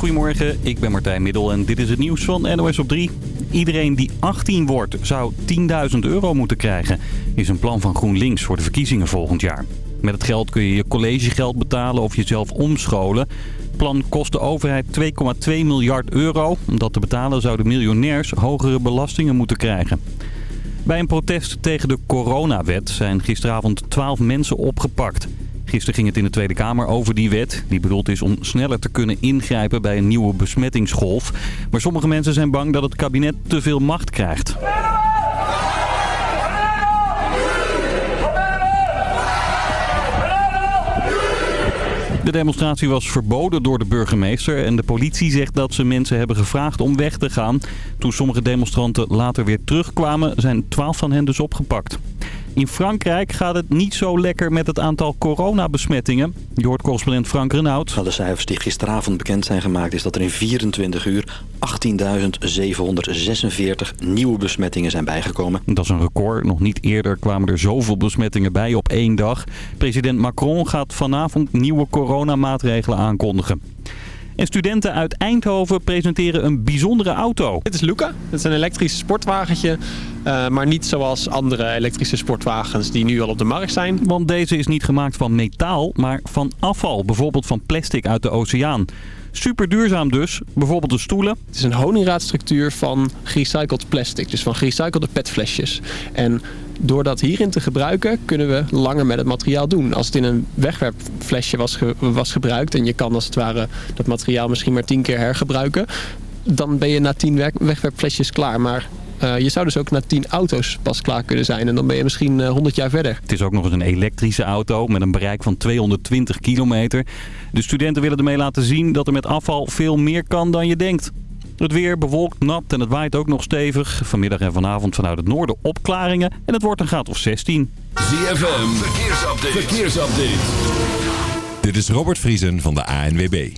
Goedemorgen, ik ben Martijn Middel en dit is het nieuws van NOS op 3. Iedereen die 18 wordt zou 10.000 euro moeten krijgen, is een plan van GroenLinks voor de verkiezingen volgend jaar. Met het geld kun je je collegegeld betalen of jezelf omscholen. Het plan kost de overheid 2,2 miljard euro. Om dat te betalen zouden miljonairs hogere belastingen moeten krijgen. Bij een protest tegen de coronawet zijn gisteravond 12 mensen opgepakt. Gisteren ging het in de Tweede Kamer over die wet. Die bedoeld is om sneller te kunnen ingrijpen bij een nieuwe besmettingsgolf. Maar sommige mensen zijn bang dat het kabinet te veel macht krijgt. De demonstratie was verboden door de burgemeester en de politie zegt dat ze mensen hebben gevraagd om weg te gaan. Toen sommige demonstranten later weer terugkwamen zijn twaalf van hen dus opgepakt. In Frankrijk gaat het niet zo lekker met het aantal coronabesmettingen. Je hoort correspondent Frank Renaud. Nou, de cijfers die gisteravond bekend zijn gemaakt is dat er in 24 uur 18.746 nieuwe besmettingen zijn bijgekomen. Dat is een record. Nog niet eerder kwamen er zoveel besmettingen bij op één dag. President Macron gaat vanavond nieuwe coronamaatregelen aankondigen. En studenten uit Eindhoven presenteren een bijzondere auto. Dit is Luca. Het is een elektrisch sportwagentje. Uh, maar niet zoals andere elektrische sportwagens die nu al op de markt zijn. Want deze is niet gemaakt van metaal, maar van afval. Bijvoorbeeld van plastic uit de oceaan. Super duurzaam dus. Bijvoorbeeld de stoelen. Het is een honingraadstructuur van gerecycled plastic. Dus van gerecyclede petflesjes. En door dat hierin te gebruiken kunnen we langer met het materiaal doen. Als het in een wegwerpflesje was, was gebruikt en je kan als het ware dat materiaal misschien maar tien keer hergebruiken. Dan ben je na tien wegwerpflesjes klaar. Maar uh, je zou dus ook na 10 auto's pas klaar kunnen zijn. En dan ben je misschien uh, 100 jaar verder. Het is ook nog eens een elektrische auto met een bereik van 220 kilometer. De studenten willen ermee laten zien dat er met afval veel meer kan dan je denkt. Het weer bewolkt, nat en het waait ook nog stevig. Vanmiddag en vanavond vanuit het noorden opklaringen. En het wordt een graad of 16. ZFM, verkeersupdate. verkeersupdate. Dit is Robert Vriesen van de ANWB.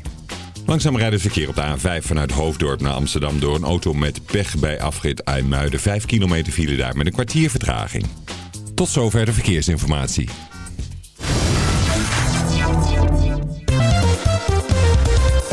Langzaam rijdt het verkeer op de A5 vanuit Hoofddorp naar Amsterdam door een auto met pech bij afrit IJmuiden. 5 kilometer file daar met een kwartier vertraging. Tot zover de verkeersinformatie.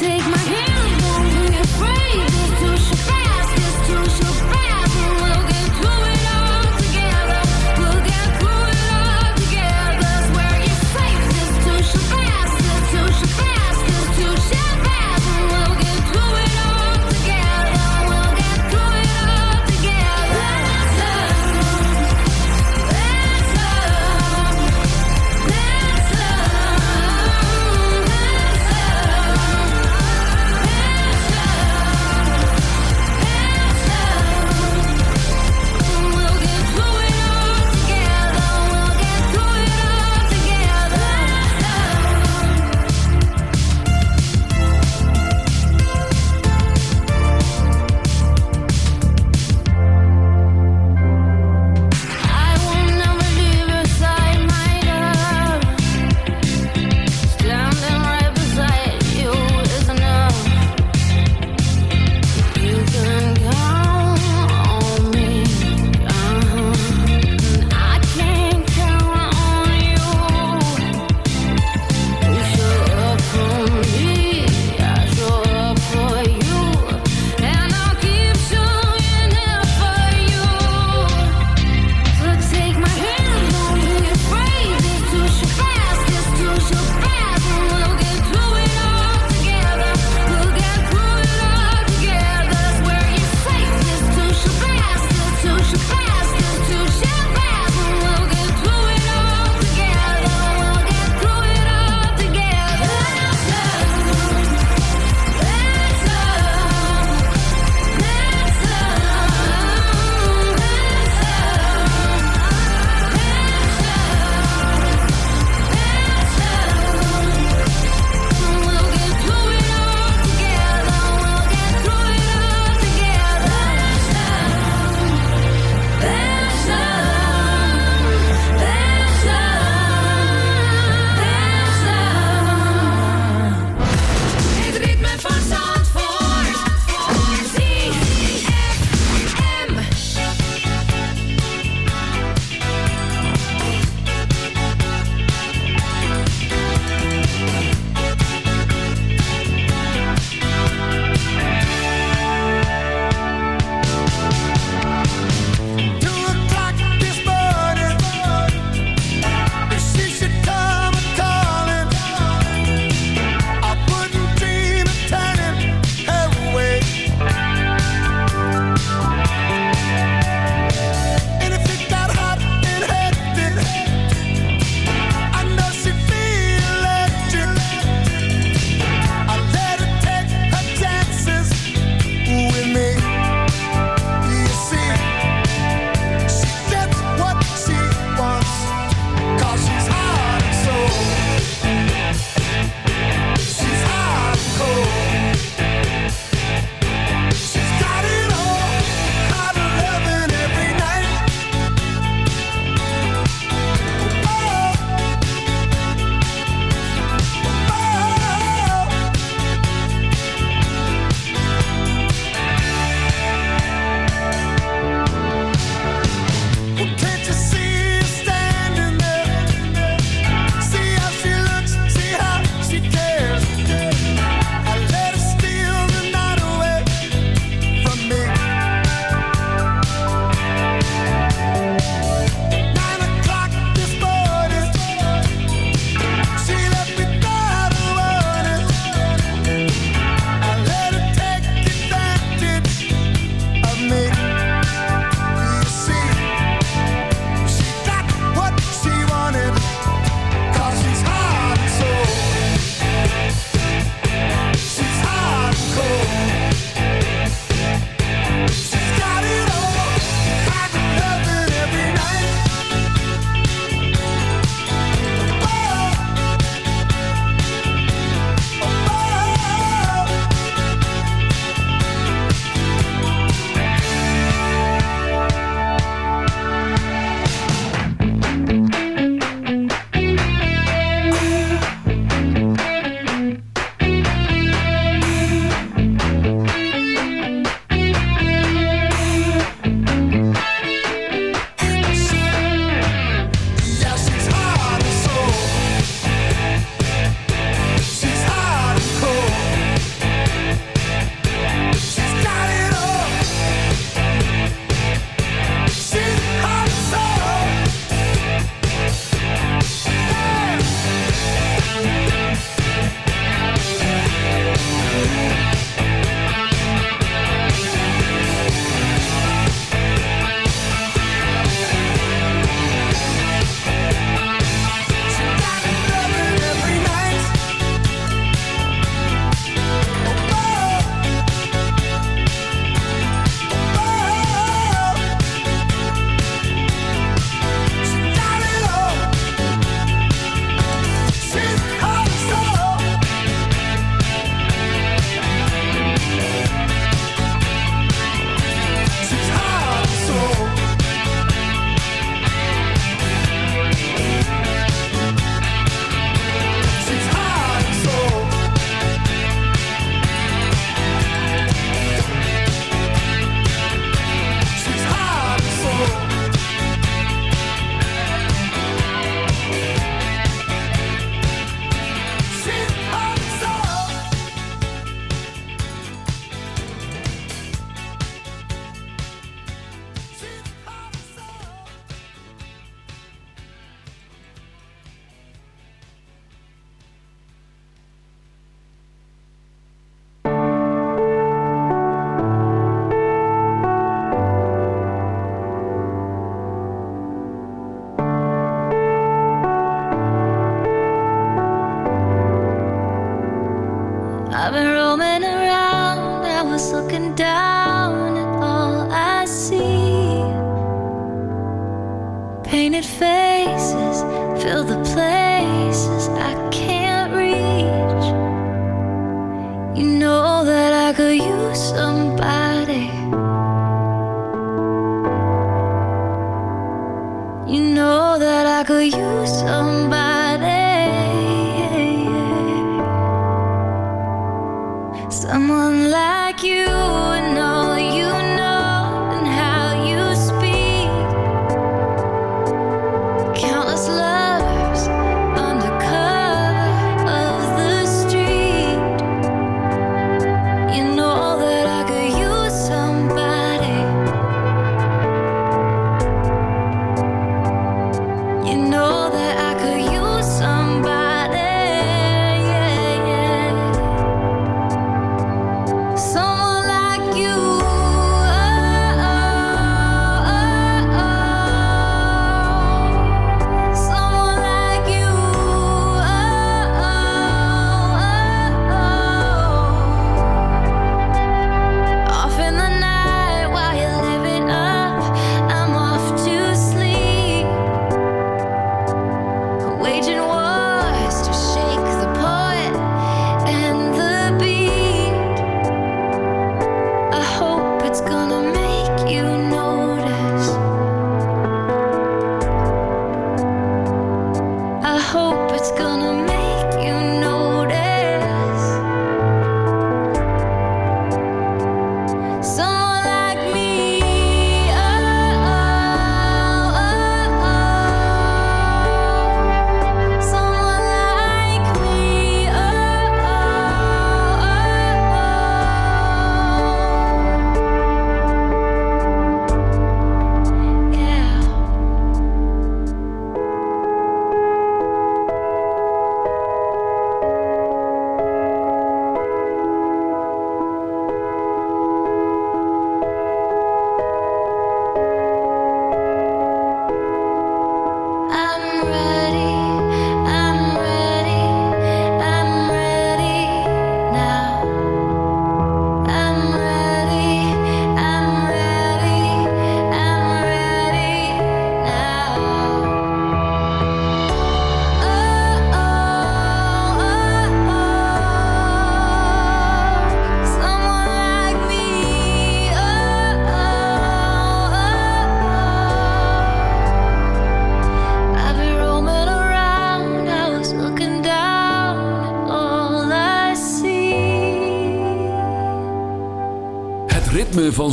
Take my hand, don't be afraid. This too shall pass. This too shall pass.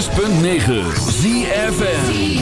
106.9 ZFN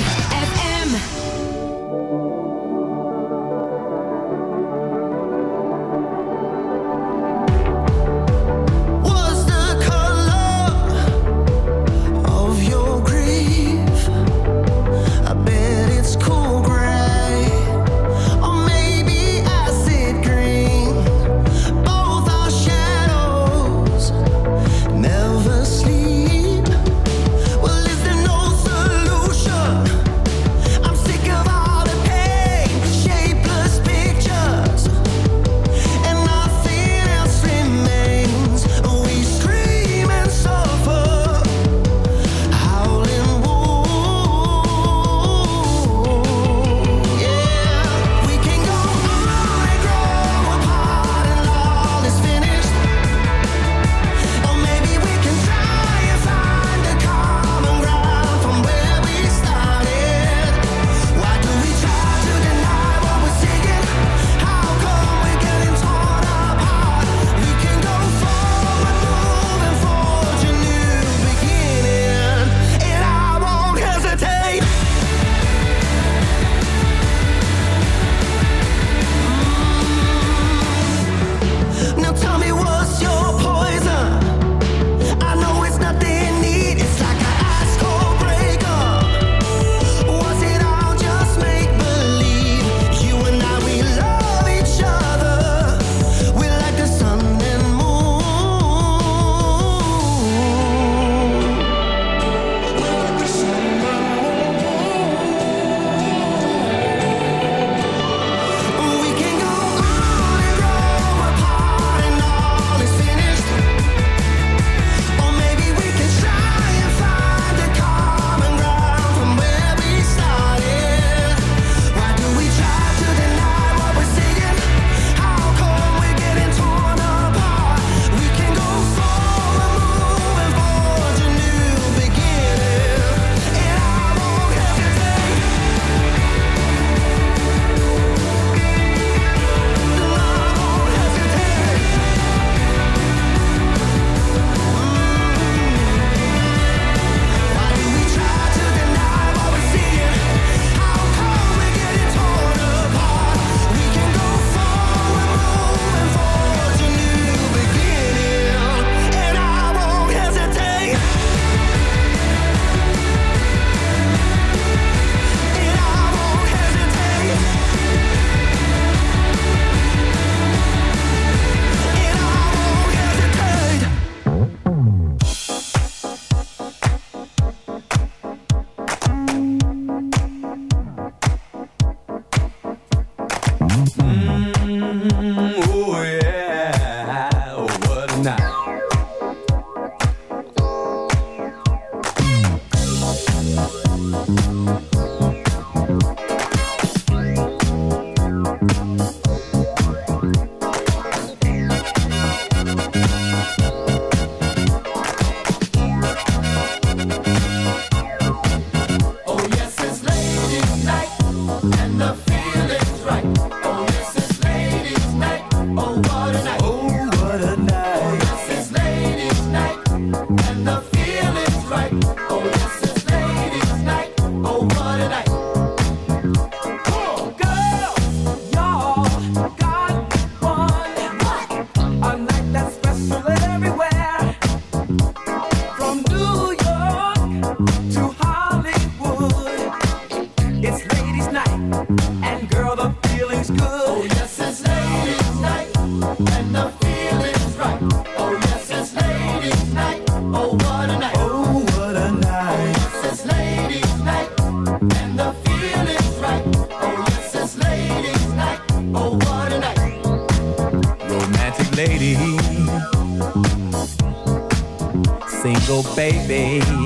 baby.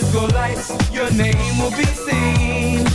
disco lights, your name will be seen.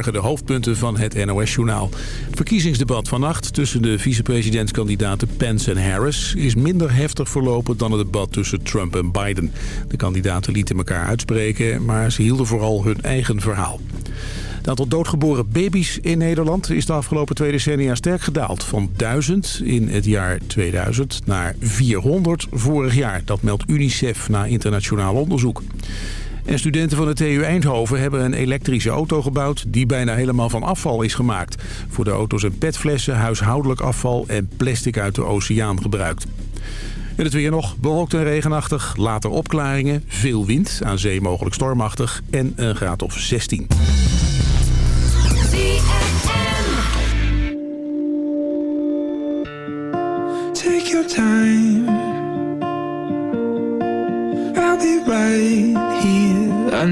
De hoofdpunten van het NOS-journaal. Verkiezingsdebat vannacht tussen de vicepresidentskandidaten Pence en Harris... is minder heftig verlopen dan het debat tussen Trump en Biden. De kandidaten lieten elkaar uitspreken, maar ze hielden vooral hun eigen verhaal. Het aantal doodgeboren baby's in Nederland is de afgelopen twee decennia sterk gedaald. Van 1000 in het jaar 2000 naar 400 vorig jaar. Dat meldt UNICEF na internationaal onderzoek. En studenten van de TU Eindhoven hebben een elektrische auto gebouwd... die bijna helemaal van afval is gemaakt. Voor de auto's zijn petflessen, huishoudelijk afval en plastic uit de oceaan gebruikt. En het weer nog bewolkt en regenachtig, later opklaringen, veel wind, aan zee mogelijk stormachtig en een graad of 16.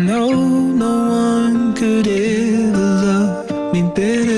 know no one could ever love me better.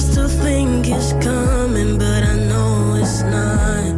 still think it's coming, but I know it's not.